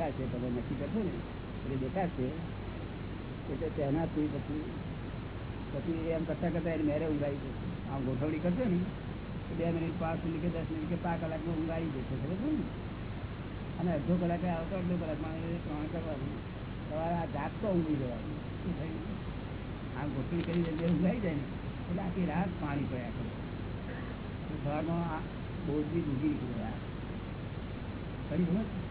દેખાશે, તમે નક્કી કરશો ને? એટલે દેખાશે. એટલે તેનાથી પછી પછી એમ કરતા કરતા એને મેરે ઊંઘાઈ જશે. આમ ગોઠવણી કરશે ને, તો બે મિનિટ પાંચ મિનિટ કે દસ મિનિટ કે પાંચ કલાકમાં ઊંઘાઈ જશે, ખબર ને? અને અડધો કલાકે આવતો, અડધો કલાકમાં ત્રણ કરવાનું. તમારે આ જાત તો ઊંઘી જવાનું. શું થયું? આમ ગોઠવણી કરી દે ઊંઘાઈ જાય ને, એટલે આખી રાત પાણી પડ્યા કરે. તો સવારમાં આ બોધની ડૂબી નીકળ્યા કરી સમજ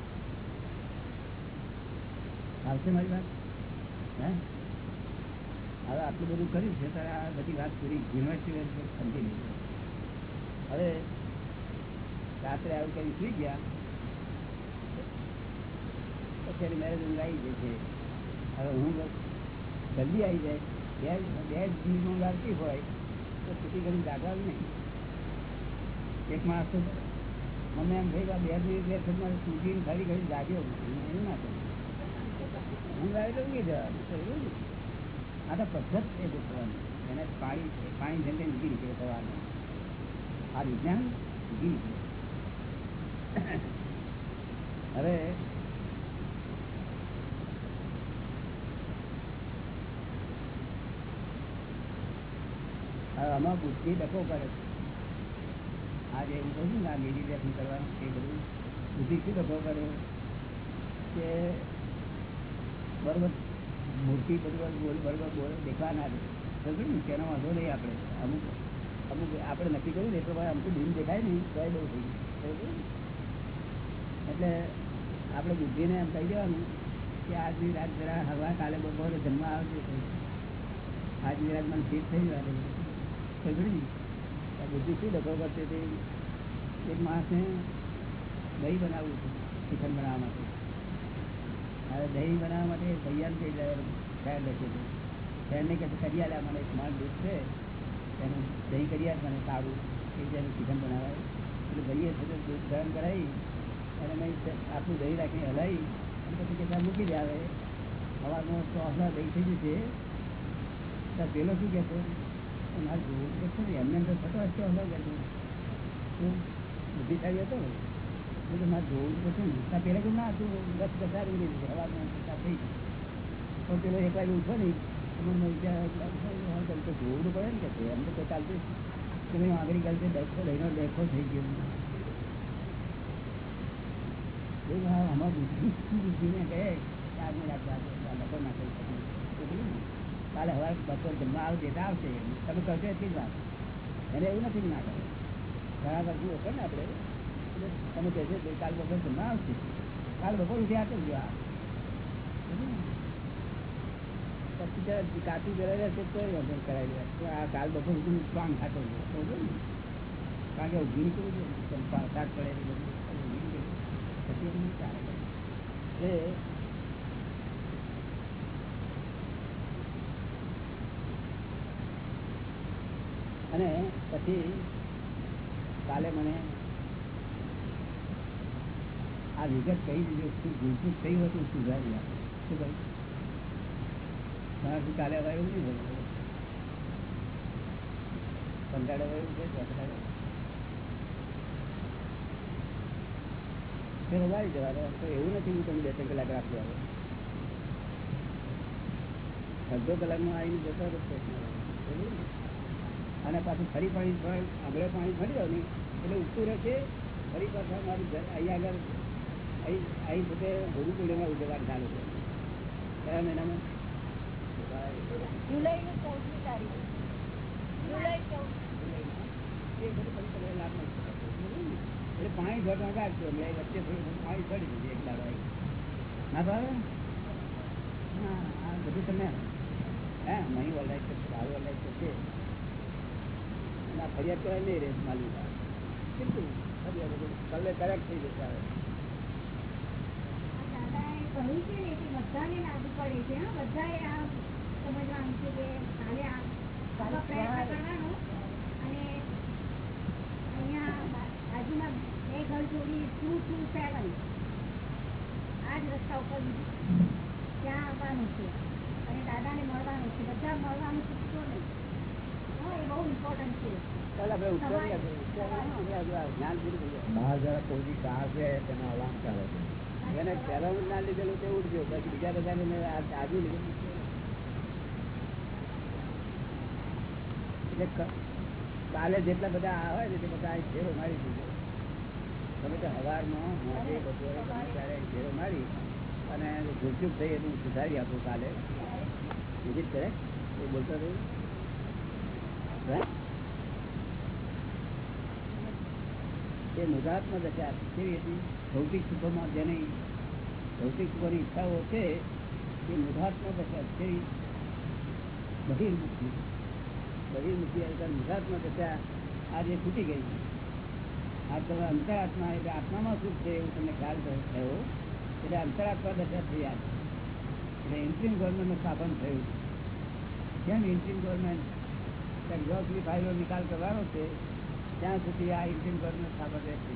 આવશે મારી વાત? હે? હવે આટલું બધું કર્યું છે, ત્યારે આ બધી વાત પૂરી યુનિવર્સિટી સમજી લીધી હવે રાત્રે આવું કરી સુઈ ગયા, પછી એની મેરેજ ઊંઘ આવી છે. હવે હું જલ્દી આવી જાય. બે બે દિવસ ઊંઘ હોય, તો છૂટી ઘણી જાગવાનું નહીં. એક માણસ મને એમ થઈ ગયા બે દિવસ બે મારે છૂટીને ખાલી ઘડી જાગ્યો. એવું ના આ વિજ્ઞાન ઊંઘી આમાં બુદ્ધિ ડકો કરે છે. આ જે હું કહું છું ને આ મેડિટેશન કરવાનું એ બધું બુદ્ધિ શું ડકો કરે કે બરોબર? મૂર્તિ બધું બોલ, બરોબર બોલ, દેખવા ના દે. ને? તેનો વાંધો નહીં આપણે. અમુક અમુક આપણે નક્કી કર્યું ને તો ભાઈ અમુક દિન દેખાય નહીં, તો બહુ થઈ? એટલે આપણે બુદ્ધિને એમ કહી દેવાનું કે આજની રાત જરા હવા કાલે બપોરે જમવા આવશે આજની રાત મને ફીટ થઈ જવા સમજણી? બુદ્ધિ શું ડખો કરશે તે? એક માણસને દહીં બનાવવું છે, ચિકન બનાવવા માટે. હવે દહીં બનાવવા માટે તૈયાર થઈ જાય ફેર લખી છે. ફેરને કે કરી આલ્યા, મને સ્માર્ટ દૂધ છે. એનું દહીં કરી આલ, મને સારું એ જેનું ચિકન બનાવાય. એટલે દહીએ છે દૂધ ગરમ કરાવી અને મેં આટલું દહીં રાખીને હલાવી અને પછી કે ત્યાં મૂકી દે આવે. હવાનો ચોસલા દહીં થઈ જશે. તો પેલો શું કહેતો? મારે જોવું ને, એમને અંદર થતો હશે હલો કહેતો બુદ્ધિશાળી હતો મારે જોવું છે ને. પેલા ના તું થઈ ગઈ. પણ પેલો એક વાગે ઉઠો નહીં મને તો જોવું પડે ને કે તો ચાલતું આગળ ડખો લઈને ડખો થઈ ગયો. આમાં બુદ્ધિ બુદ્ધિને કહે કે કરી શકે. કાલે હવે બપોર જમવા આવશે તો આવશે. તમે કરશો એટલી જ વાત. એને એવું નથી ના કરે. ઘણા બધું હશે ને એટલે તમે કહેશો કે કાલ બપોર જમવા આવશે. કાલ બપોર ઉઠી આપે ને? પછી જરા કાચું જરા રહેશે તો વગર કરાવી દે આ કાલ બપોર ઉઠી કામ ખાતો કારણ કે ઊભી નીકળું છું શાક પડે. પછી એમ ચાલે. એ અને પછી કાલે મને આ વિગત કહી દીધું ભૂલચૂક થઈ હોય તો સુધારી આપે. એવું નહીં બોલું. કંટાળે ફેર તો એવું નથી હું તમે બે ત્રણ કલાક રાખી આવે અડધો કલાકમાં આવીને જતો અને પાછું ફરી પાણી આગળ પાણી ભરી દો ને એટલે ઉઠતું રહેશે ફરી પાછા મારું અહીંયા આગળ અહીં પોતે ગુરુ પૂર્ણિમા ઉજવવાનું ચાલુ છે. કયા મહિનામાં? જુલાઈની ચૌદમી તારીખ. જુલાઈ ચૌદ? એટલે પાણી વચ્ચે થોડું થોડું પાણી ભરી દીધી એક દાડો ના ભાવે હા આ બધું તમે હે મહી વલાય છે સારું વલાય છે તે ફરિયાદ કરાય નહીં રેસ માલી બિલકુલ ફરિયાદ બધું કલે કરેક્ટ થઈ જશે દાદાએ કહ્યું છે ને કે બધાને લાગુ પડે છે હા બધાએ આ સમજવાનું છે કે કાલે આ પ્રયત્ન કરવાનો અને અહીંયા બાજુમાં બે ઘર જોડી ટુ ટુ સેવન આ જ રસ્તા ઉપર ત્યાં આવવાનું છે? અને દાદાને મળવાનું છે બધા મળવાનું ચૂકશો નહીં હા એ બહુ ઇમ્પોર્ટન્ટ છે. બહાર જરા કોઈ બી છે તેનો અલાર્મ ચાલે છે. એને પહેલાનું જ્ઞાન લીધેલું તે ઉઠજો પછી બીજા બધાને મેં આ તાજું એટલે કાલે જેટલા બધા આવે ને તે બધા ફેરો મારી દીધો. તમે તો હવારમાં મોટે બપોરે ત્યારે ઘેરો મારી અને ગુપચુપ થઈ એનું સુધારી આપું કાલે. વિઝિટ કરે? એ બોલતો રહ્યું એ મુગાત્મક દશા કેવી હતી, ભૌતિક સુખોમાં જેની ભૌતિક સુખોની ઈચ્છાઓ છે, એ મુગાત્મક દશા કેવી બહિર્મુખી. બહિર્મુખી અવતાર મુગાત્મક દશા આજે છૂટી ગઈ આ તમે અંતરાત્મા એટલે આત્મામાં સુખ છે એવું તમને ખ્યાલ થયો. એટલે અંતરાત્મા દશા થઈ આ એટલે ઇન્ટ્રીમ ગવર્મેન્ટનું સ્થાપન થયું કેમ ઇન્ટ્રીમ ગવર્મેન્ટ? સુધી ફાઇલો નિકાલ કરવાનો છે. ત્યાં સુધી આ ઇન્ડિયન ગવર્મેન્ટ સ્થાપક રહેશે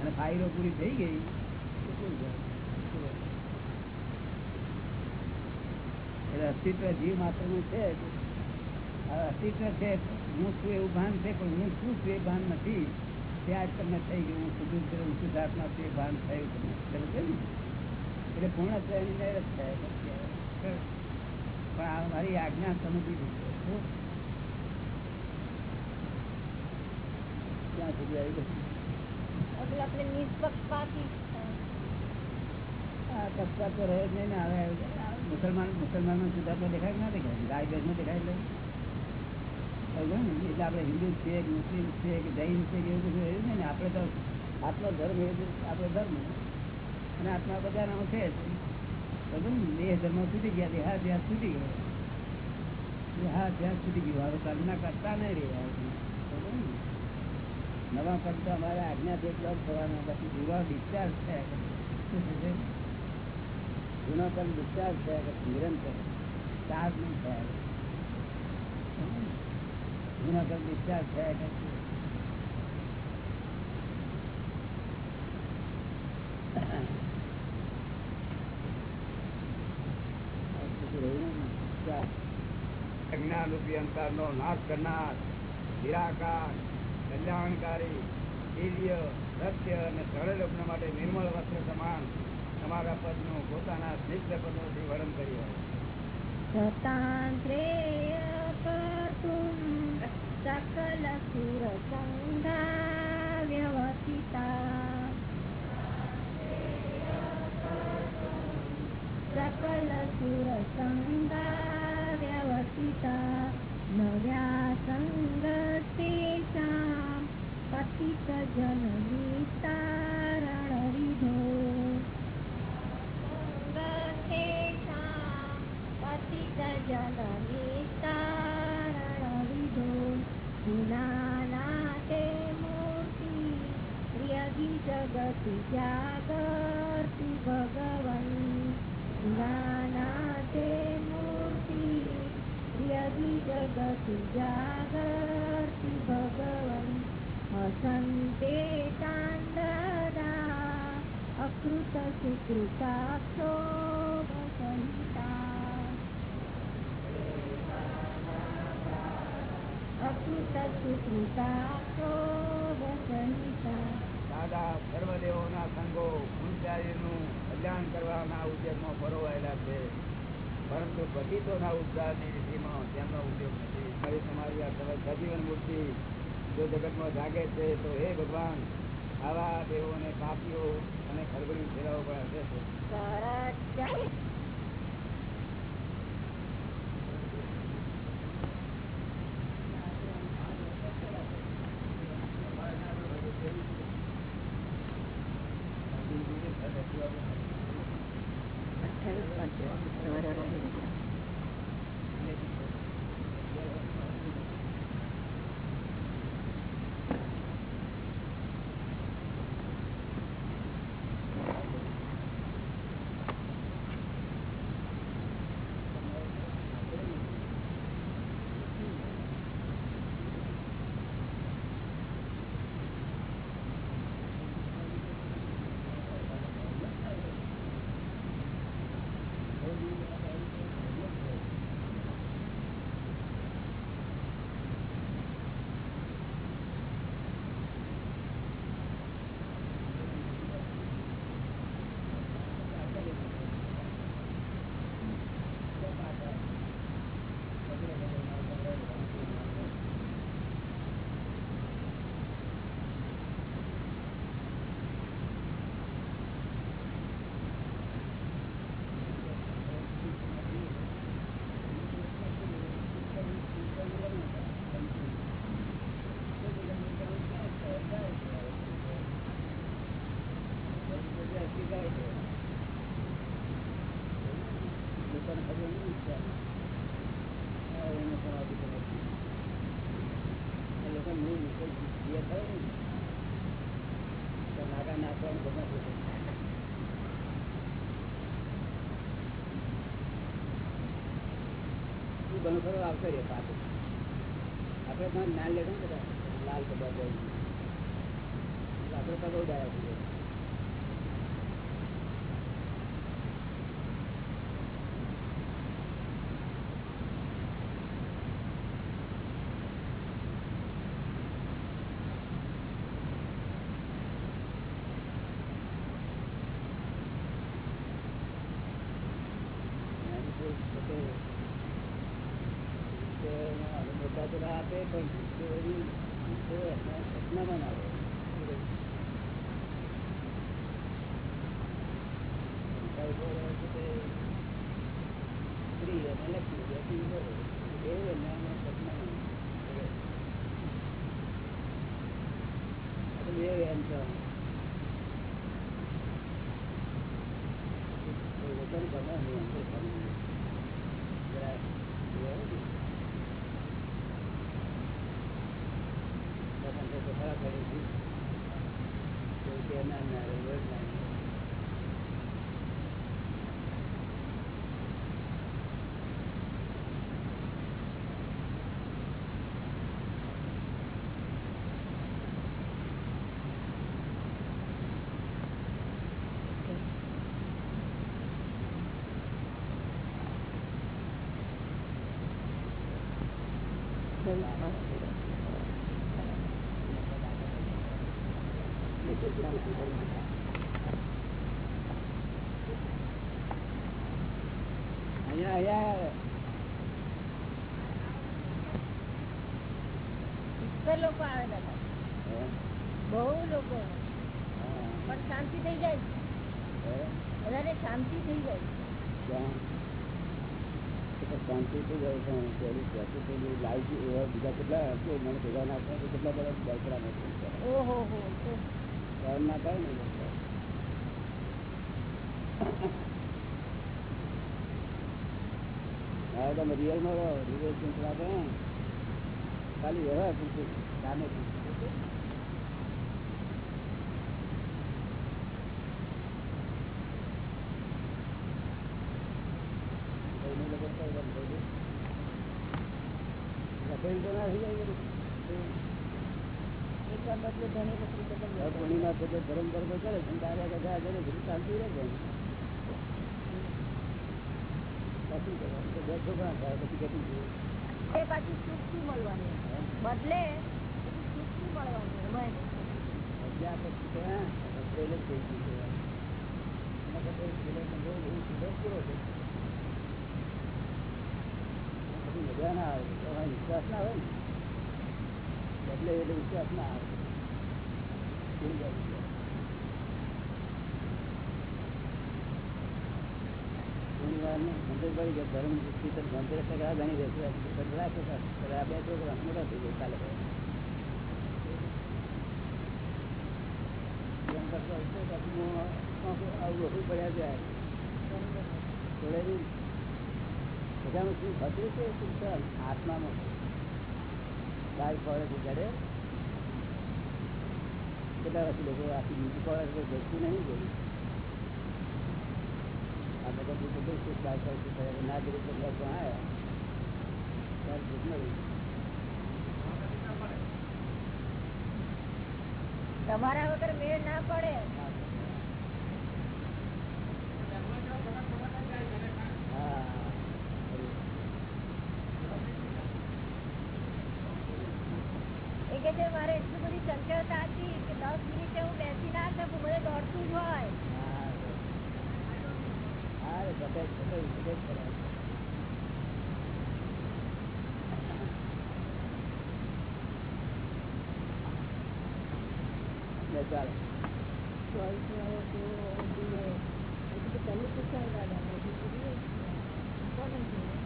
અને ફાઇલો પૂરી થઈ ગઈ. એટલે અસ્તિત્વ જીવ માત્રનું છે અસ્તિત્વ છે હું છું એવું ભાન છે પણ હું શું છું એ ભાન નથી. ત્યાં જ તમને થઈ ગયું હું શુદ્ધ છું હું શુદ્ધાત્મા છું એ ભાન થયું તમને. છે ને? એટલે પૂર્ણ થયા પણ આ મારી આજ્ઞા સમજી દીધી ત્યાં સુધી આવી એટલે આપણે તો રહે જ નહીં ને હવે મુસલમાન મુસલમાનો શુદ્ધાત્મા દેખાય હિન્દુ છે મુસ્લિમ છે કે જૈન છે એવું બધું રહ્યું નહીં ને આપણે તો આત્મા ધર્મ એ આપણો ધર્મ અને આત્મા બધાનો છે? દેહ ધર્મ સુધી ગયા દેહા ધ્યાસ સુધી ગયો દેહા ધ્યાસ સુધી ગયું હવે કલ્પના કરતા નહીં રહ્યા? નવા પદ તો અમારા આજ્ઞાથી પ્લગ થવાના પછી જૂના ડિસ્ચાર્જ થયા કરે. શું થશે જૂના પદ ડિસ્ચાર્જ થયા કરે નિરંતર ચાર્જ નહીં થયા કરે. જૂના પદ ડિસ્ચાર્જ થયા કરશે આ બધું રહ્યું ને. ચાલ. અજ્ઞાન રૂપી અંતર નો નાશ કરનાર, નિરાકાર કલ્યાણકારી, દિવ્ય, સત્ય અને સરળ લગ્ન માટે નિર્મળ વસ્ત્ર સમાન તમારા પદનું પોતાના સ્નિગ્ધ પદોથી વર્ણન કર્યું સકલ સુર સંઘા વ્યવસ્થિતા. સંઘા વ્યવસ્થિતા, નવ્યા સંગતેષાં પતિત જન વિસ્તારણ વિધો મૂર્તિ પ્રિયગી જગતિ જાગર્તિ ભગવન. ગુણાનાતે મૂર્તિ પ્રિયગી જગતિ જાગર્તિ ભગવન. હસંતે તાંડરા અકૃત સુકૃતાક્ષો વસંતા અકૃત સુકૃતાક્ષો વસંતા દાદા, સર્વદેવોના સંઘો ગુણચારીનું કલ્યાણ કરવાના ઉદ્યોગમાં પરોવાયેલા છે. પરંતુ પતિતોના ઉદ્ધારની રીતિમાં તેમનો ઉદ્યોગ નથી. ફરી તમારી આ સજીવન મૂર્તિ જો જગતમાં જાગે છે, તો હે ભગવાન, આવા દેવોને પાપીઓ અને ખરબડી ફેરાવો પણ હશે ખરું આવતો રહે પાછું. આપણે જ્ઞાન લેવું ને બધા, લાલ બધા આપણે તો બહુ ડાયા છીએ એની કોઈ પોતે તે હવે મોટા તો આપે પણ તે એની તે એના સપનામાં ના આવે શંકા ઊભો રહે છે તે સ્ત્રી અને લક્ષ્મી બેથી ઊભો રહે. એ એના એના સપનામાં આવે. આ તો બે એમ છે કોઈ લોકોને ગમે નહીં, એમ તો ગમે નહીં. જરા એવું ને. લોકોને તો ખરાબ લાગે છે. કોઈ કે ના ના રે, રોજ ના ના. અહીંયા અહીંયા પુષ્કળ લોકો આવેલા હતા બહુ લોકો. પણ શાંતિ થઈ જાય? બધાને શાંતિ થઈ જાય. ત્યાં એ તો શાંતિ થઈ જાય છે પેલી ત્યાંથી પેલી લાઈવ એવા બીજા કેટલા હશે મને ભેગા ના તો કેટલા બધા બેસરા નથી ઓહો હો ના થાય ને તમે રિયલમાં રહો રિયલ ચિંતા ખાલી વ્યવહાર કામે પૂરતું. કોઈને લોકો કઈ વાત થઈ ગઈ? રખેલ તો ના થઈ જાય બધું. એક વાર બદલે ધણી બકરી બદલ હવે પૂર્ણિમા છે તો ધર્મ કરવો કરે છે. તારે બધું શાંતિ રહે છે. પછી કરવાનું. પછી ધર્મ તો ધનતેરસ ઘણી રહેશે. આ બે છોકરા મોટા થઈ જાય કાલે. પડ્યા જાય. બધાનું શું થતું છે શું છે આત્મામાં ગાય ફળે છે જડે કેટલા વર્ષથી લોકો આખી બીજી ફળે છે જતું નહીં ગયું આ બધા જે બધું શું ગાય ફળ શું કરે ના જરી તો લોકો આવ્યા ત્યારે ભૂખ મળી તમારા વગર મેળ ના પડે હા એ કે છે મારે એટલી બધી ચંચળતા હતી કે દસ મિનિટે હું બેસી ના શકું મને દોડતું જ હોય હા હા રે બધા બધા બધા જ કરે લે ચાલો તમે પૂછાય દાદા કોને જોઈએ?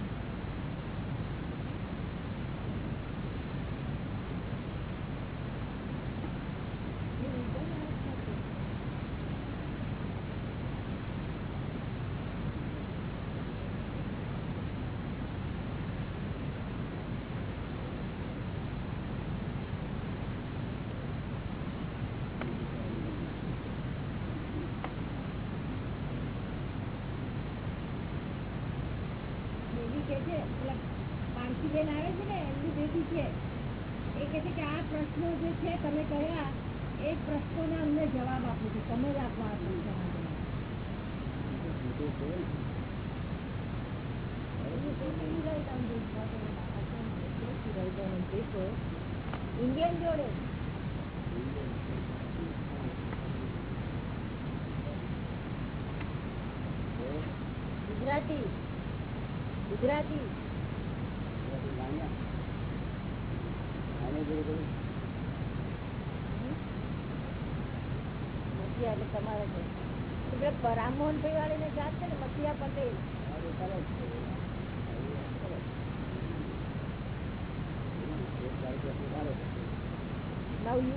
કે છે પેલા પારસીબેન આવે છે ને એમની બેટી છે એ કહે છે કે આ પ્રશ્નો જે છે તમે કહ્યા એ પ્રશ્નોના અમને જવાબ આપો છો તમે જ આપો આ પ્રશ્નોના જવાબ. મોટું છે ને. You totally right on this, whatever. I can't totally right on this, uh, Indian જોડે ગુજરાતી ગુજરાતી લાણિયા. આને જોડે જોડે મતિયા એટલે તમારે છે એટલે રામમોહનભાઈ વાળી ને જાત છે ને મતિયા પટેલ જ now you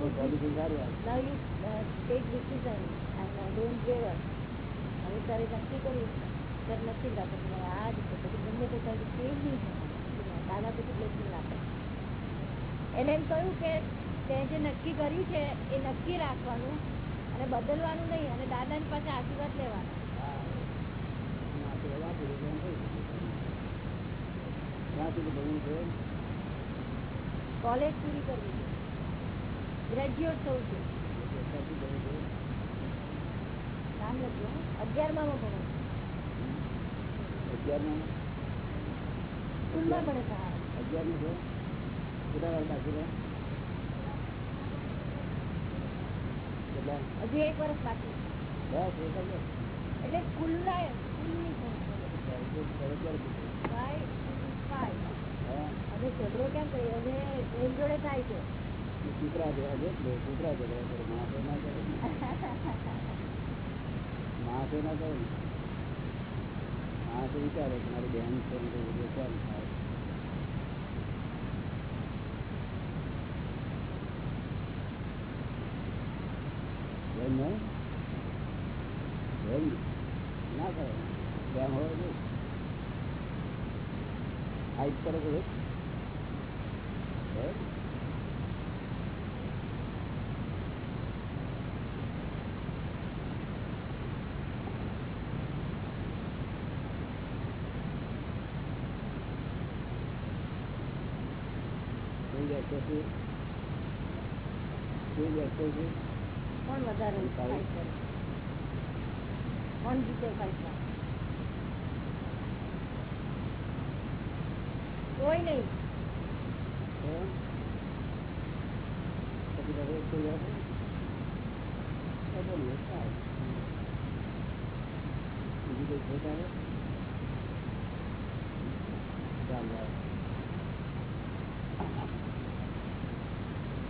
now you uh, take decision and uh, don't waver હવે તારે નક્કી કર્યું ત્યારે નક્કી જ રાખો કે મારે આ જ છે. પછી ગમે તે થાય તો change નહીં. દાદા પછી blessing આપે એને એમ કહ્યું કે તે જે નક્કી કર્યું છે એ નક્કી રાખવાનું. અને બદલવાનું નહીં અને દાદાની પાસે આશીર્વાદ લેવાના? કોલેજ પૂરી કરવી ગ્રેજ્યુએટ થવું છે નામ લખ્યું અગિયારમાં અગિયારમાં ભણો અગિયારમાં? સ્કૂલમાં ભણે અગિયારમું છે? કેટલા વાર બાકી છે? હજુ એક વર્ષ બાકી. એટલે. હવે ઝઘડો કેમ કર્યો હવે એમ જોડે થાય છે કૂતરા જેવા છે ને, કૂતરા જેવા કરે. માણસો ના કરે ને. માણસો ના કરે માણસો વિચારે મારી બહેન છે ને તો બધું કેમ થાય એમ નહીં? એમ ના કરે પ્રેમ હોય નહીં હાઈટ કરે છે? વ્યક્તિ છે? કોણ વધારે ફાઇટ કરે? કોણ જીતે ફાઇટમાં કોઈ નહીં.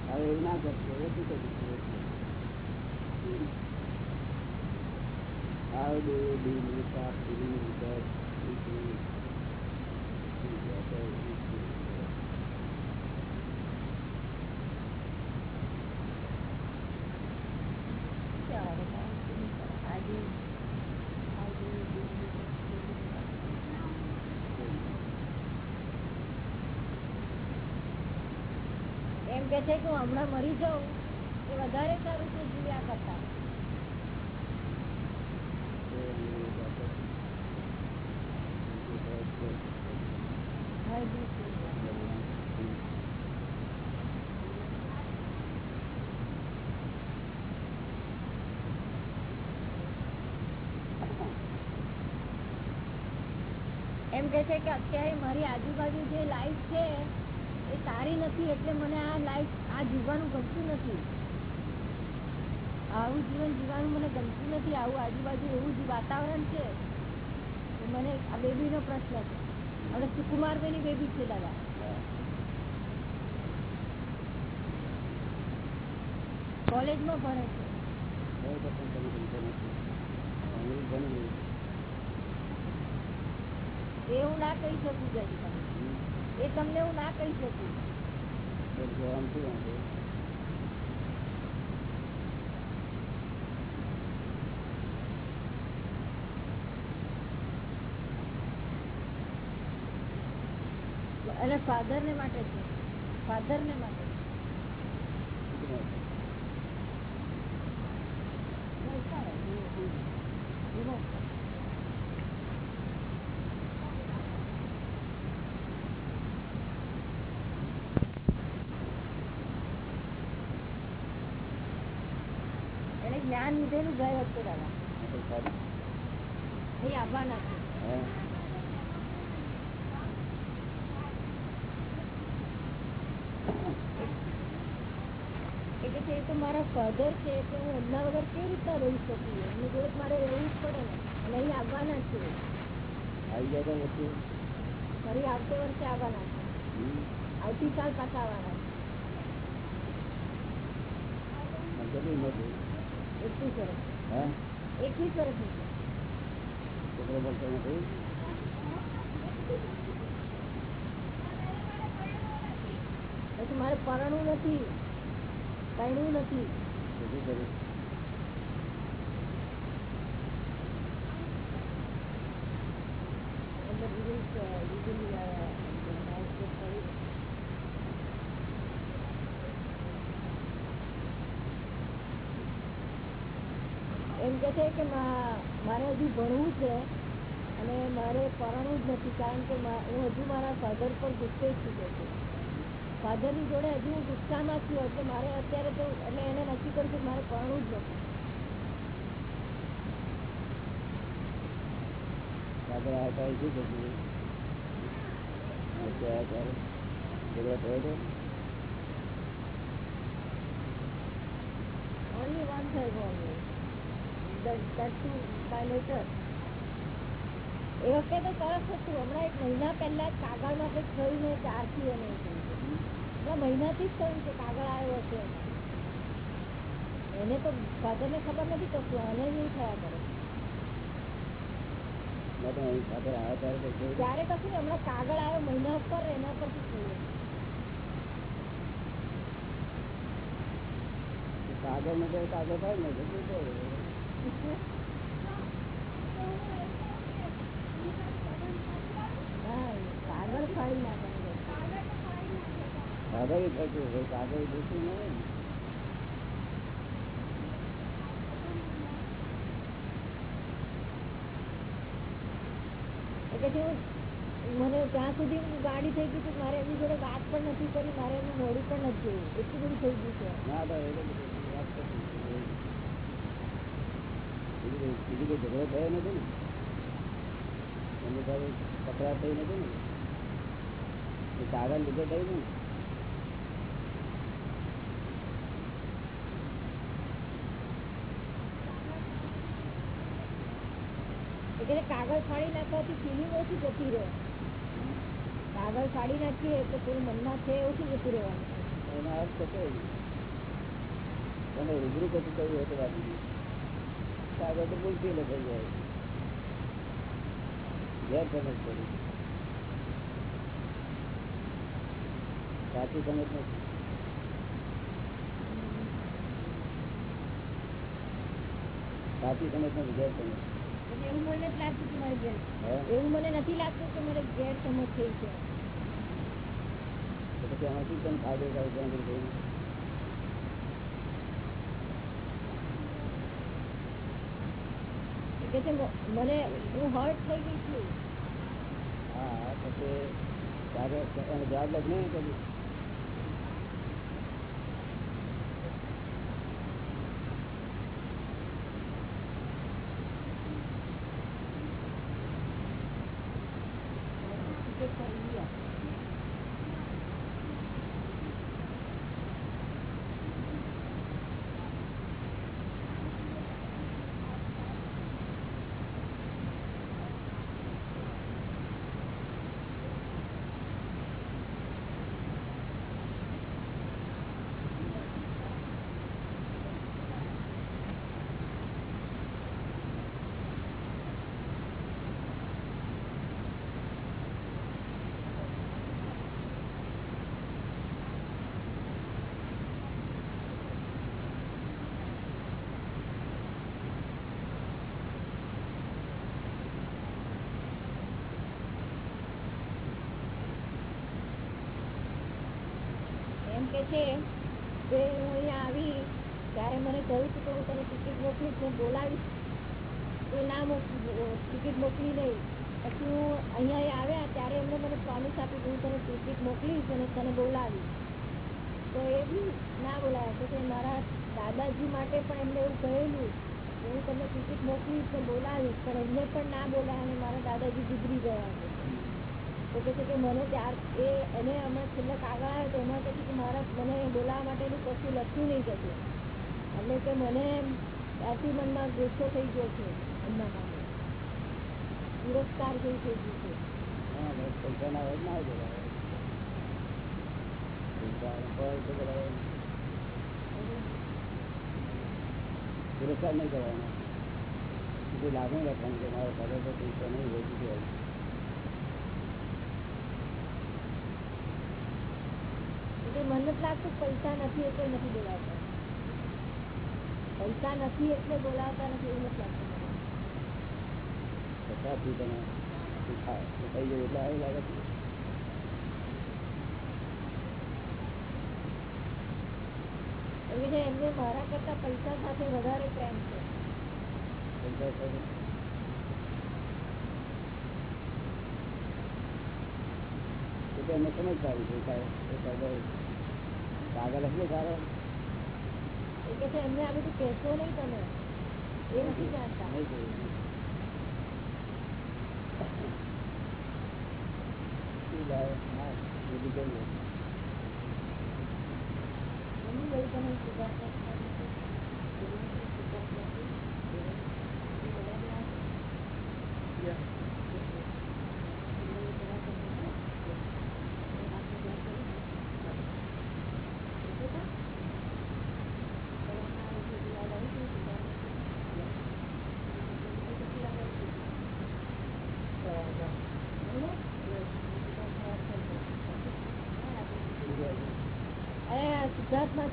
હવે એવું ના કરશો શું કરીશું? એમ કે છે કે હું હમણાં મરી જાઉં એ વધારે સારું છે જીવ્યા કરતા હા, જી, જી. એમ કે છે કે અત્યારે મારી આજુબાજુ જે લાઈફ છે, એ સારી નથી એટલે મને આ લાઈફ આ જીવવાનું ગમતું નથી. આવું જીવન જીવવાનું મને ગમતું નથી. આવું આજુબાજુ એવું જ વાતાવરણ છે. મને આ બેબીનો પ્રશ્ન છે. હવે સુકુમારભાઈની બેબી છે દાદા. કોલેજમાં ભણે છે. એ હું ના કહી શકું જજી એ તમને હું ના કહી શકું. અને ફાધર ને માટે છે. ફાધર ને માટે જ્ઞાન લીધેલું ગયો હતો દાદા. આવવાના છે. ફાધર છે એટલે હું એમના વગર કેવી રીતના રહી શકું? એમની જોડે મારે રહેવું જ પડે ને. અને અહીં આવવાના છે. આવી જાય તા વચ્ચે ફરી આવતે વર્ષે આવવાના છે. આવતીકાલ પાછા આવવાના? છે. એકવીસ વર્ષ. હા? એકવીસ વર્ષની છોકરો બોલતો નથી? પછી મારે પરણું નથી. પરણવું નથી. એમ કે છે કે મારે હજુ ભણવું છે અને મારે પરણવું જ નથી કારણ કે હું હજુ મારા ફાધર પર ગુસ્સે છું કે છે. ફાધરની જોડે હજુ હું ગુસ્સામાં છું એટલે મારે અત્યારે તો એટલે એને નક્કી કર્યું કે મારે પરણવું જ નથી. એ વખતે તો સરસ હતું. હમણાં એક મહિના પહેલા કાગળ કાગળમાં કંઈક થયું ને ચારથી અને મહિનાથી જ થયું છે કાગળ આવ્યો એને તો ફાધરને ખબર નથી કશું અને થયા કરે. ત્યારે કશું હમણાં કાગળ આવ્યો મહિના ઉપર એના પરથી થયું. કાગળ ને તો કાગળ થાય ને કાગળ ફાડી નાખવાનું કાગળ થતું હોય કાગળ નહીં મને ત્યાં સુધી હું ગાડી થઈ ગઈ મારે એની જોડે વાત પણ નથી કરી મારે એનું મોડું પણ નથી એટલું બધું થઈ ગયું છે. ના હતી. બીજું કઈ- ઝઘડો થયો નથી ને? એની સાથે કપડા થઈ નથી ને? કાગળ લીધે થયું ને? એટલે કાગળ ફાડી નાખવાથી ફિલિંગ ઓછી જતી રહે. કાગળ ફાડી નાખીએ તો થોડું મનમાં છે ઓછું જતું રહેવાનું. રૂબરૂ કશું કહ્યું હોય તો નહીં. કાગળ તો ભૂલથી લખાઈ જાય. સાચી સમજ નથી. સાચી સમજ નથી, ગેરસમજ. એવું મને લાગતું કે મારે ગેર એવું મને નથી લાગતું કે મને ગેરસમજ થઈ છે. પછી આમાં શું ફાયદો થાય ત્યાં એ કે છે મ- મને હું હર્ટ થઈ ગઈ છું. હા પછી જવાબ લખ નહીં કદી કે કરી ગયા. એમ કે છે કે હું અહીંયા આવી ત્યારે મને કહ્યું હતું કે હું તને ટિકિટ મોકલીશ, હું બોલાવીશ. એ ના ટિકિટ મોકલી નહીં પછી હું અહીંયા આવ્યા ત્યારે એમને મને પ્રોમિસ આપી હું તને ટિકિટ મોકલીશ અને તને બોલાવીશ. તો એ બી ના બોલાયા. તો કે મારા દાદાજી માટે પણ એમને એવું કહેલું હું તમને ટિકિટ મોકલીશ ને બોલાવીશ, પણ એમને પણ ના બોલાયા અને મારા દાદાજી ગુજરી ગયા. છે તો કહે છે કે મને ત્યાર એ, એને અમે છેલ્લે કાગળ આવ્યો તો એમાં કહે છે કે મારા, મને બોલાવવા માટેનું કશું લખ્યું નહીં કે છે એટલે કે મને ત્યારથી મનમાં ગુસ્સો થઈ ગયો છે એમના માટે. પુરસ્કાર થઈ ગયો છે. પુરસ્કાર નહીં કરવાનો. બીજું લાગણી રાખવાની કે મારો ઘરે તો પૈસો નહીં હોય ગયો મને નથી લાગતું પૈસા નથી એટલે નથી બોલાવતા પૈસા નથી એટલે બોલાવતા નથી એવું નથી તમે થઈ ગયું એટલે આવી લાગે છે. એવું એમને મારા કરતા પૈસા સાથે વધારે પ્રેમ છે. પૈસા સાથે? એ તો એમને સમજ સારી છે કાગળ હશે સારો કે છે એમને આ બધું કહેશો નહીં તમે એ નથી જાણતા. એમની બધી તમે સુધારતા.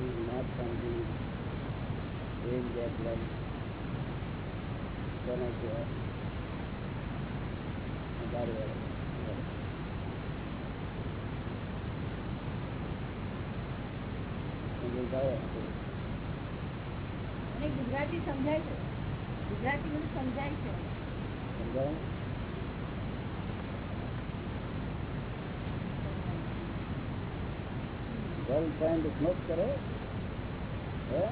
is not something in that love? કોને કહેવાય બરાબર અને ગુજરાતી સમજાય છે ગુજરાતી બધું સમજાય છે સમજાય ગર્લફ્રેન્ડ સ્મોક કરે હે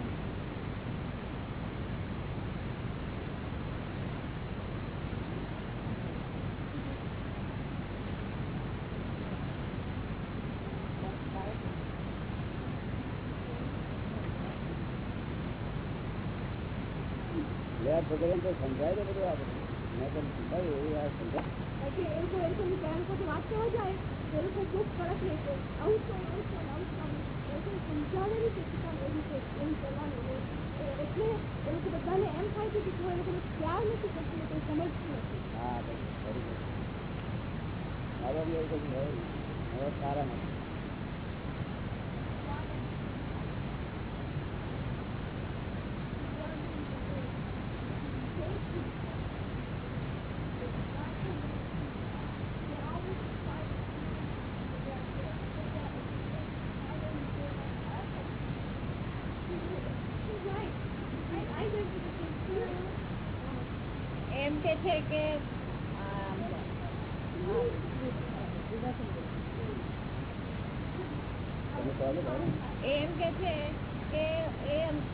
લે આ છોકરીને તો સમજાય તો બધું આ બધું મેં તને સમજાવ્યું એવું આ સમજાય પછી એ લોકો એ લોકો પેરેન્ટ્સ સાથે વાત કરવા જાય તો એ લોકો બહુ કડક રહે છે આવું જ કરવાનું, આવું જ કરવાનું, આવું જ કરવાનું. એ લોકોને સમજાવે નહીં કે શું કામ એવું છે એવું કરવાનું હોય. એ- એટલે એ લોકો બધાને એમ થાય છે કે જો એ લોકોને પ્યાર નથી કરતું એ લોકો સમજતું નથી હા બસ બરોબર મારો બી એવું કશું હોય નહીં. હવે સારા નથી એમ કે છે કે તમે કહો ને ભાઈ એ એમ કે છે કે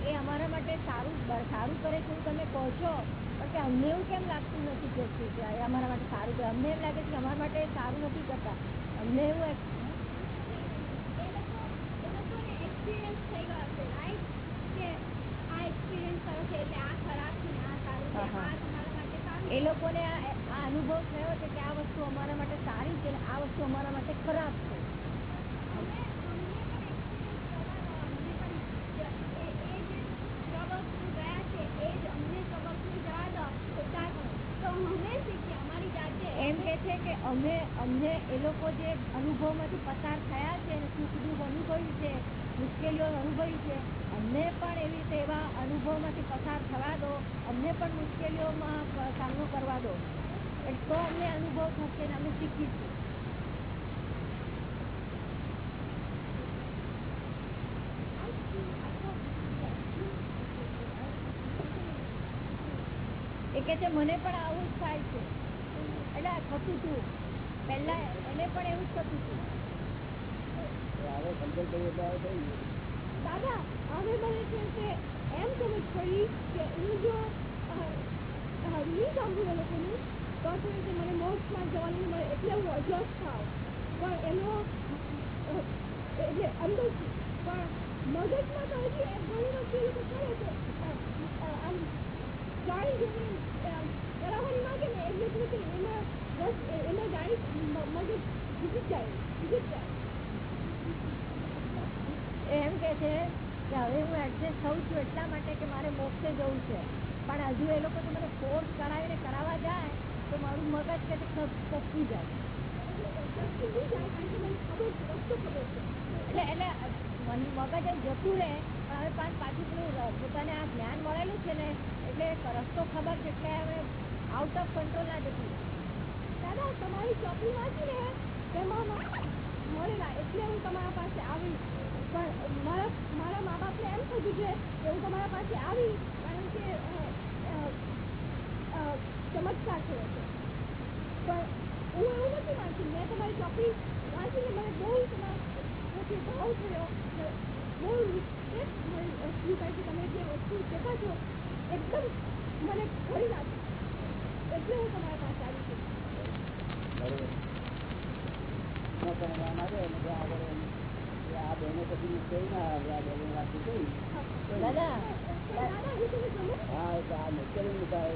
એ અમારા માટે સારું સારું કરે છે તમે કહો છો. કે અમને એવું કેમ લાગતું નથી કે અમારા માટે સારું કરે? અમને એમ લાગે છે કે અમારા માટે સારું નથી કરતા. અમને એવું એક- એક્સપિરિયન્સ થઈ ગયો છે રાઈટ કે આ એક્સપિરિયન્સ થયો છે એટલે આ ખરાબ છે આ સારું છે. આ તમારા માટે સારું એ લોકોને આ અનુભવ થયો છે કે આ વસ્તુ અમારા માટે સારી છે આ વસ્તુ અમારા માટે ખરાબ છે અમે અમને પણ experience કરવાનો, અમને પણ જ- એ- એ જે struggle through ગયા છે, એ જ અમને struggle through જવા દો. તો તા- તો અમે અમને એ લોકો જે અનુભવમાંથી પસાર થયા છે અને સુખ દુઃખ અનુભવ્યું છે, મુશ્કેલીઓ અનુભવી છે, અમને પણ એવી રીતે એવા અનુભવમાંથી પસાર થવા દો, અમને પણ મુશ્કેલીઓમાં સામનો કરવા દો. તો અમને અનુભવ થશે અને અમે શીખીશું કે છે, મને પણ આવું જ થાય છે. એટલે થતું હતું. પહેલા એને પણ એવું જ થતું હતું. હવે સમજણ કરીએ તો હવે થઈ દાદા હવે મને છે કે એમ સમજ પડી કે હું જો અ, અ, નહીં સાંભળું એ લોકોનું તો છે કે મને મોક્ષમાં જવાનું મળે એટલે હું અડજસ્ટ થાવ. પણ એનો એટલે અંદરથી પણ મગજમાં તો હજી ઘણી વસ્તુ એ લોકો કરે છે. અ, અ, આમ જાણી જોઈને કરાવવાની માંગે ને એટલે જ નથી એમાં એ- એમાં જાણી મગજ જ જાય જીતી જાય એમ કે છે કે હવે હું એડજસ્ટ થઉં છું એટલા માટે કે મારે મોક્ષે જવું છે. પણ હજુ એ લોકો મને ફોર્સ કરાવીને કરાવવા જાય, તો મારું મગજ કે ખપ- જાય. એટલે એટલે મગજ જતું રહે, પણ હવે પાછું પેલું પોતાને આ જ્ઞાન મળેલું છે ને એટલે રસ્તો ખબર છે એટલે હવે આઉટ ઓફ કંટ્રોલ ના જતું દાદા, તમારી ચોપડી વાંચી ને તેમાં મળેલા, એટલે હું તમારા પાસે આવી. પણ મારા મારા મા બાપને એમ થતું છે કે હું તમારા પાસે આવી કારણ કે ચમત્કાર થયો છે. પણ હું એવું નથી માનતી. મેં તમારી ચોપડી વાંચીને મને બહુ તમારા ભાવ થયો. બહુ રિસ્પેક્ટ મળી કારણ કે તમે જે વસ્તુ કહેતા છો એકદમ મને ખરી લાગી એટલે હું તમારા પાસે આવી છું બરોબર. ન પરણવા માંગે ને તો આગળ એમ કે આ બહેનો પછી મુશ્કેલી ના આવે આ બહેનો વાંચી ગઈ દાદા દાદા હું તમે સમજ હા એટલે આ મુશ્કેલી મુકાય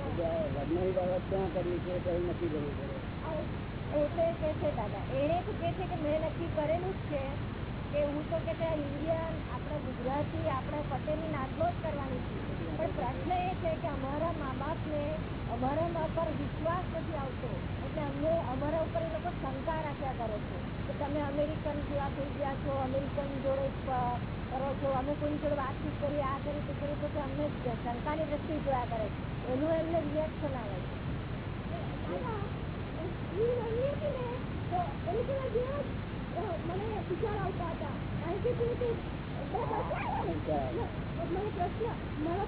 એટલે લગ્નની બાબત ક્યાં કરવી છે કઈ નક્કી કરવું પડે એટલે કે છે દાદા એને તો કે છે કે મેં નક્કી કરેલું જ છે કે હું તો કે ઇન્ડિયન, આપણે ગુજરાતી, આપણે પટેલની નાતલો જ કરવાની છું. પણ પ્રશ્ન એ છે કે અમારા મા બાપને અમારા પર વિશ્વાસ નથી આવતો. એટલે અમને અમારા ઉપર એ લોકો શંકા રાખ્યા કરે છે. કે તમે અમેરિકન જેવા થઈ ગયા છો, અમેરિકન જોડે કરો છો, અમે કોઈ જોડે વાતચીત કરી, આ કરી, તે કરી, તો અમને શંકાની દ્રષ્ટિ જોયા કરે છે. એનું એમને રિએક્શન આવે છે. હું મને આવતા હતા કારણ કે પેલું તે મને પ્રશ્ન મારો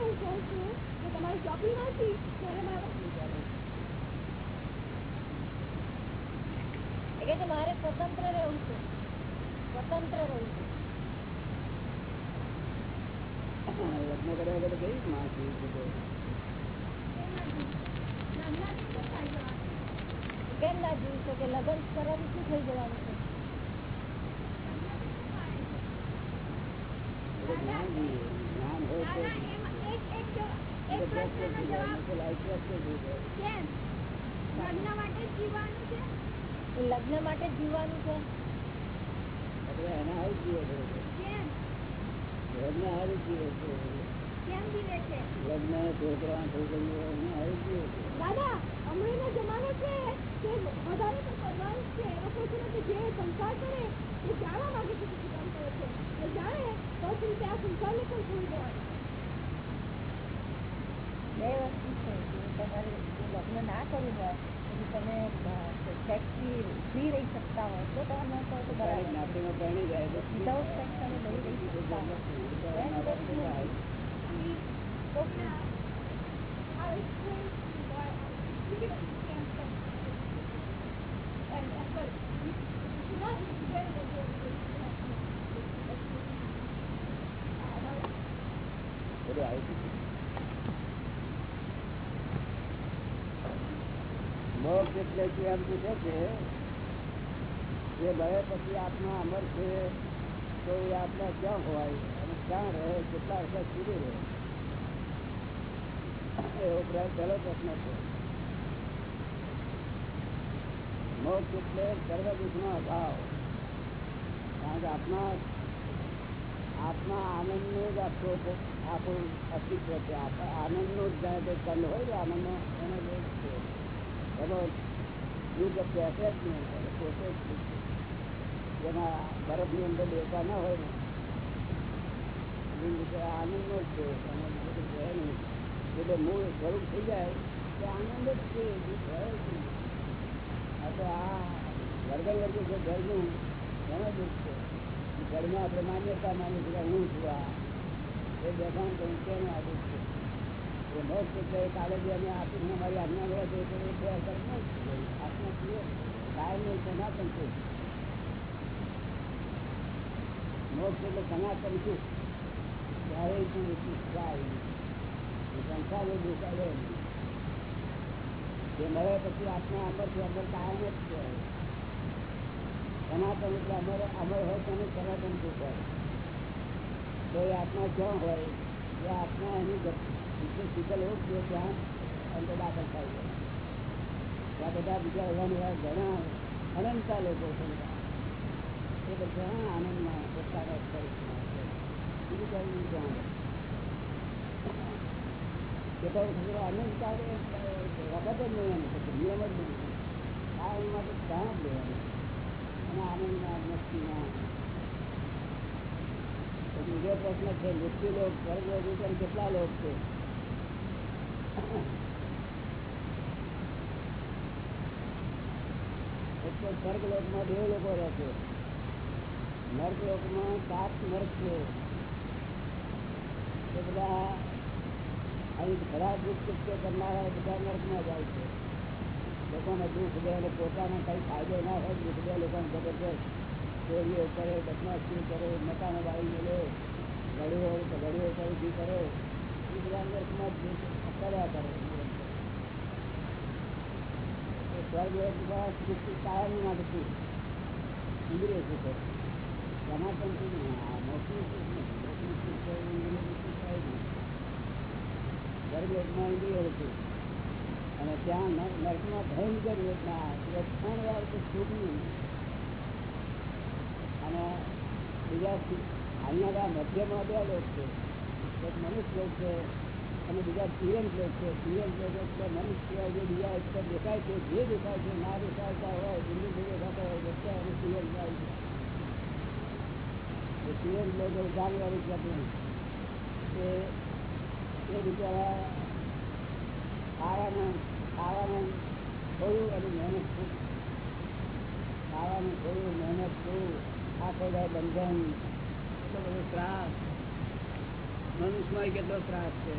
હું કહું છું કે તમારી ચોપડી વાંચી ત્યારે મારા એટલે મારે સ્વતંત્ર રહેવું છે. સ્વતંત્ર રહેવું છે. લગ્ન કર્યા વગર કઈ માણસ લગ્ન શું થઈ જવાનું છે લગ્ન માટે જીવવાનું છે. લગ્ન માટે જીવવાનું છે એના જ જીવે લગ્ન હારું જીવે છે. કેમ જીવે છે? લગ્ન છોકરા છોકરીઓ એમને જીવે છે. દાદા હમણાંનો જમાનો છે કે વધારે તો કરવાનું છે. એ લોકો છે જે સંસાર કરે એ જાણવા માંગે છે કે કામ કરે છે. એ જાણે તો તું ત્યાં સંસારને પણ છોડી દેવાનું બે વસ્તુ છે. તમારે લગ્ન ના કરવું હોય તમે સેક્સથી ફ્રી રહી શકતા હોય તો તમે તો તો તારી બરાબર જ્ઞાતિમાં પરણી જાય તો વિધાઉટ સેક્સ તમે નહીં રહી શકતા હોય તારા મા બાપ ને હારું. Okay I was going to buy a ticket to Stanford. And that's what, it's not incredible what it is. બધું આવી ગયું. મોક્ષ એટલે એમ પૂછે છે જે ભય પછી આત્મા અમર છે, તો એ આત્મા ક્યાં હોય અને ક્યાં રહે? કેટલા અર્થ સુધી રહે? એવો પહેલો પ્રશ્ન છે. મોક્ષ એટલે સર્વ દુઃખનો અભાવ. કારણ કે આત્મા આત્મા આનંદ નો જ આખો આપણું અસ્તિત્વ છે. આનંદનો જ જાય કંદ હોય આનંદ એનો છે. એનો દુઃખ બેસે જ નહીં, એટલે પોતે જેમાં બરફની અંદર દેતા ના હોય ને આનંદ જ છે નહીં. એટલે મૂળ સ્વરૂપ થઈ જાય, તો આનંદ જ છે આ તો આ વર્ગન વર્ગ છે ઘરનું એનો દુઃખ છે. ઘરમાં આપણે માન્યતા માની છે હું છું આ. એ બેઠાણ કહ્યું કેમ આ દુઃખ છે? મોક્ષ એટલે કાલે જે અમે આપીને મળે પછી આત્મા અમર છે અમર કાયમ જ છે. સનાતન એટલે અમર અમર હોય તો સનાતન શું હોય તો એ આત્મા ક્યાં હોય? એ આત્મા એની વિશે શીતલ એવું છે ત્યાં અંદર દાખલ થાય છે ત્યાં બધા બીજા એવા ઘણા અનંતા લોકો છે આનંદમાં પોતાના બીજું કઈ નહીં ત્યાં આગળ. કે તો થોડો આનંદ આવે વખત જ નહીં નિયમ જ નહીં આ એમ માટે ધ્યાન જ લેવાનું અને આનંદમાં મસ્તીમાં બીજો પ્રશ્ન છે મૃત્યુ લોક સ્વર્ગ કેટલા લોક છે તો સ્વર્ગ લોકમાં બે લોકો રહે છે. નર્ક લોકમાં સાત નર્ક છે. એ બધા અહીં ખરાબ દુઃખ કરનારા બધા નર્કમાં જાય છે. લોકોને દુઃખ દે અને પોતાને કઈ ફાયદો ના હોય દુઃખ દે લોકોને જબરજસ્ત ચોરીઓ કરે, બદમાશી કરે, મકાનો બાળી મેલે ઘડીઓ ઘડીઓ કરી કરે, એ બધા નર્કમાં કર્યા કરે એ સ્વર્ગ કાયમ નથી ઇન્દ્રિય સુખ અને ત્યાં નર- નરકમાં ભયંકર વેદના ત્રણ વાર તો સુખ અને બીજા હાલના મધ્યમાં બે લોક છે એક મનુષ્ય છે અને બીજા તિરંત લોક છે લોક એટલે મનુષ્ય, જે બીજા ઉપર દેખાય છે, જે દેખાય છે, ના દેખાતા હોય બિંદુ બિંદુ દેખાતા હોય બધા અને તિરંત જાય છે. તિરંત લોક એ છે આપણું. એ એ બિચારા ખાવાનું ખાવાનું થોડું અને મહેનત ખૂબ ખાવાનું થોડું મહેનત ખૂબ આ દાડો બંધન એટલો બધો ત્રાસ. મનુષ્યમાં કેટલો ત્રાસ છે?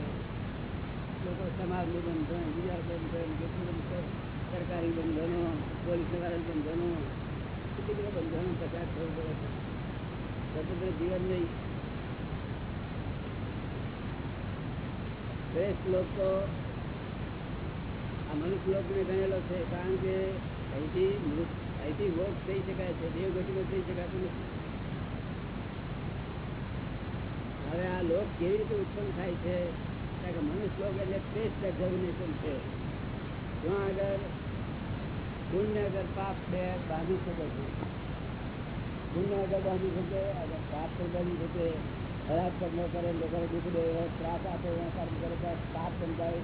લોકો સમાજનું બંધન બીજા બંધન કેટલું સરકારી બંધનો, પોલીસવાળા બંધનો, કેટલી બધા બંધનો પચાસ થવું પડે સ્વતંત્ર જીવન નહીં. શ્રેષ્ઠ લોકો આ મનુષ્ય લોકને ગણેલો છે કારણ કે અહીંથી અહીંથી વોક થઈ શકાય છે દેવ ગતિમાં થઈ શકાતું નથી. હવે આ લોક કેવી રીતે ઉત્પન્ન થાય છે? કારણ કે મનુષ્ય લોક એટલે શ્રેષ્ઠ એક્ઝામિનેશન છે ત્યાં આગળ પુણ્ય આગળ પાપ બે બાંધી શકે છે પુણ્ય આગળ બાંધી શકે અગર પાપ પણ બાંધી શકે ખરાબ કર્મ કરે લોકોને દુઃખ દે એવો ત્રાસ આપે એવા કર્મ કરે ત્યારે પાપ બંધાય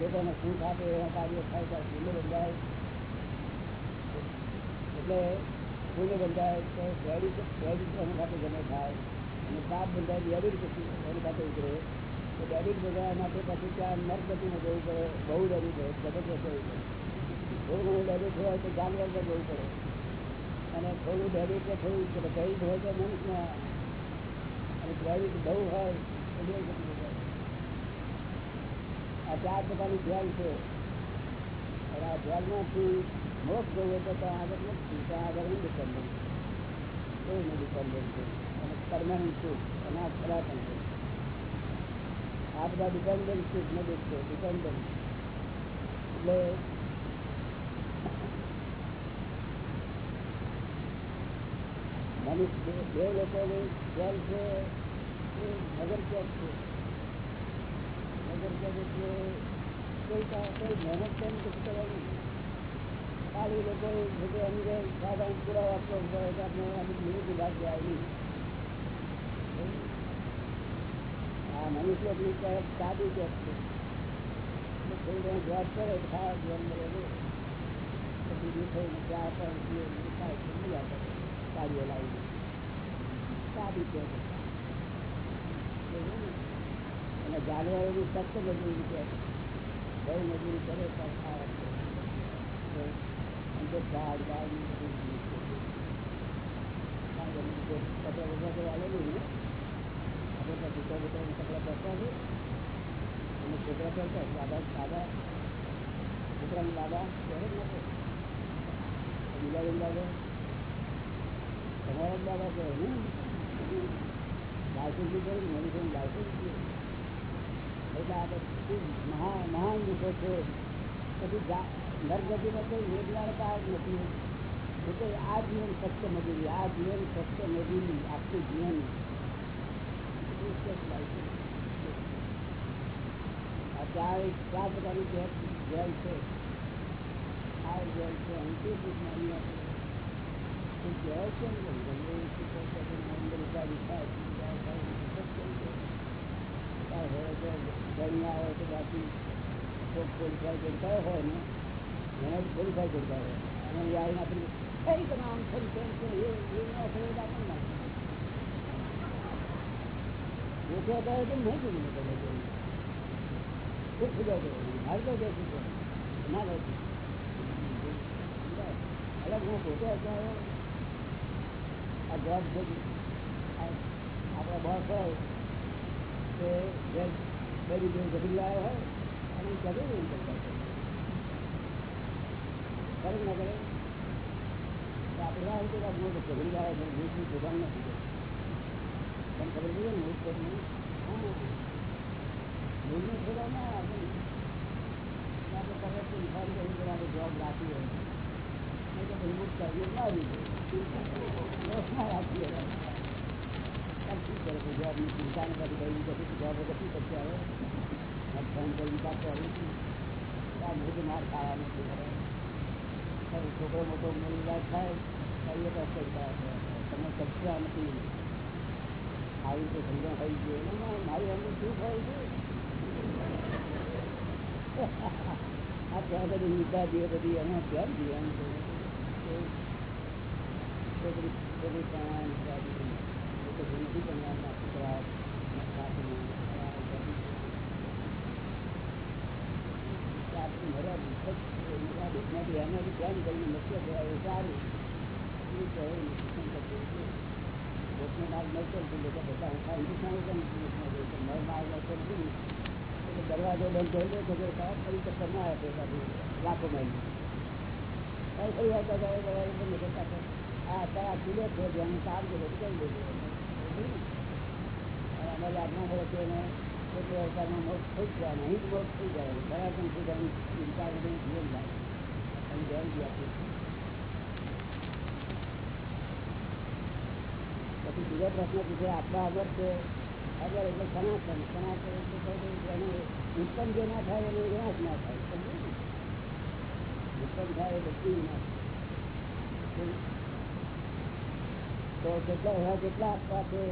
લોકોને સુખ આપે એવા કાર્યો થાય ત્યારે પુણ્ય બંધાય એટલે પુણ્ય બંધાય તો ક્રેડિટ ક્રેડિટ એની સાથે જમે થાય અને પાપ બંધાય ડેબિટ પછી એની સાથે ઉતરે તો ડેબિટ માટે પછી ત્યાં નરગતિમાં જવું પડે, બહુ ડેબિટ પડે જબરદસ્ત જવું પડે. થોડું ઘણું ડેબિટ હોય તો જાનવરમાં જવું પડે. અને થોડું ડેબિટ કે થોડું ક્રેડિટ હોય તો મનુષ્યમાં અને ક્રેડિટ બહુ હોય આ ચાર પ્રકારની ધ્યાન છે. અને આ ધ્યાનમાંથી મોક્ષ જવું હોય તો ત્યાં આગળ નથી. ત્યાં આગળ ઇન્ડિપેન્ડન્ટ કોઈ નહીં ડિપેન્ડન્ટ છે અને પરમાનન્ટ સુખ અને આ પણ છે. આ બધા ડિપેન્ડન્ટ સુખ નથી છે ડિપેન્ડન્ટ એટલે મનુષ્ય બે લોકોની જેલ છે એ નગર કેદ છે? નગર એટલે કોઈ કોઈ મહેનત કેમ નથી કરવાની? ખાલી લોકો કે સાધારણ પુરાવા આપવો આપણે આ બધી વિરોધી આવી આ મનુષ્ય તરફ સાદું છે. જોબ કરે ખાવા જીવન મળે. પછી જે થઈને ચા પણ પીએ બધું. ખાય કરે સાડીઓ લાવીને સાદું કે અને જાનવરોની સખ્ત મજૂરી છે. બહુ મજૂરી કરે પણ ખાવા છે. છે. ને તો છોકરા બોકરાને કપડાં પહેરતા છે અને છોકરા પહેરતા દાદા દાદા, છોકરાના જ જ આ મહાન દુઃખો છે. પછી નરગતિમાં કોઈ વેદનાનો પાર નથી. આ જીવન સત્ય મજૂરી, આ જીવન સત્ય મજૂરી, આખું જીવન આ ચાર ચાર પ્રકારની જેલ જેલ છે આ જેલ છે અંતિમ રીતના અહીંયા જેલ છે ને ગમે એ શિક્ષક કરીને અંદર ઉપાધિ થાય બીજા થાય શિક્ષક કેમ છે તાર હોય તો ગણી આવે તો બાકી ક્વોલિફાય હોય ને એને ક્વોલિફાય કરતા હોય અને આપણે કઈ તમે આમ થઈ એ આપણે આપણને ના હતા તો નહીં મેં તમે ખૂબ સુધાર મારે તો છે. ના બેસું અલગ હું પોતે અત્યારે આ જોબ આપણા બોસ હોય કે જે આવ્યો હોય અને જરૂર ના કરે આપણે ના હોય તો આપણે તો ગભરી આવ્યો છે ભૂતની જોડાણ નથી તમને ખબર પડી ને ભૂત કરીને હા ભૂતની જોડાણ ના આપણે આપણે તરત ઇન્સાન કરી કે આપણે જોબ રાખી હોય નહીં તો પછી ભૂત કરીએ ના આવી જાય ના રાખીએ ચાલ શું કરે છે જોબની ચિંતા ને પછી આવી માર રીતે સમજણ થઈ એને મારી અંદર શું થાય છે? આ ત્યાં બધી વિદ્યા દે બધી એમાં કેમ દે એમ છોકરી છોકરી પણ નથી પણ છોકરા એનાથી કેમ કરીને નક્કી કરાય સારું. એ પોતનો માર્ગ મળતો નથી લોકો બધા ખાઈ હિન્દુસ્તાન હિન્દુસ્તાન મારો માર્ગ મળતો એટલે દરવાજો બંધ થઈ લાખો મહિને કઈ જાય કરતા આ અત્યારે છે જેનું કામ દેજો અમારી આજ્ઞા મળે છે એને પોતે અવતારમાં મોક્ષ થઈ જાય મોક્ષ થઈ જાય કયા પણ સુધાની ચિંતા વગર જીવન આપી પછી બીજો પ્રશ્ન પૂછે આત્મા અગર છે અગર એટલે સનાતન. સનાતન એટલે ઉત્પન્ન જે ના થાય એનો વિનાશ ના થાય. ઉત્પન્ન થાય એ બધું વિનાશ તો કેટલા એવા કેટલા આપવા છે?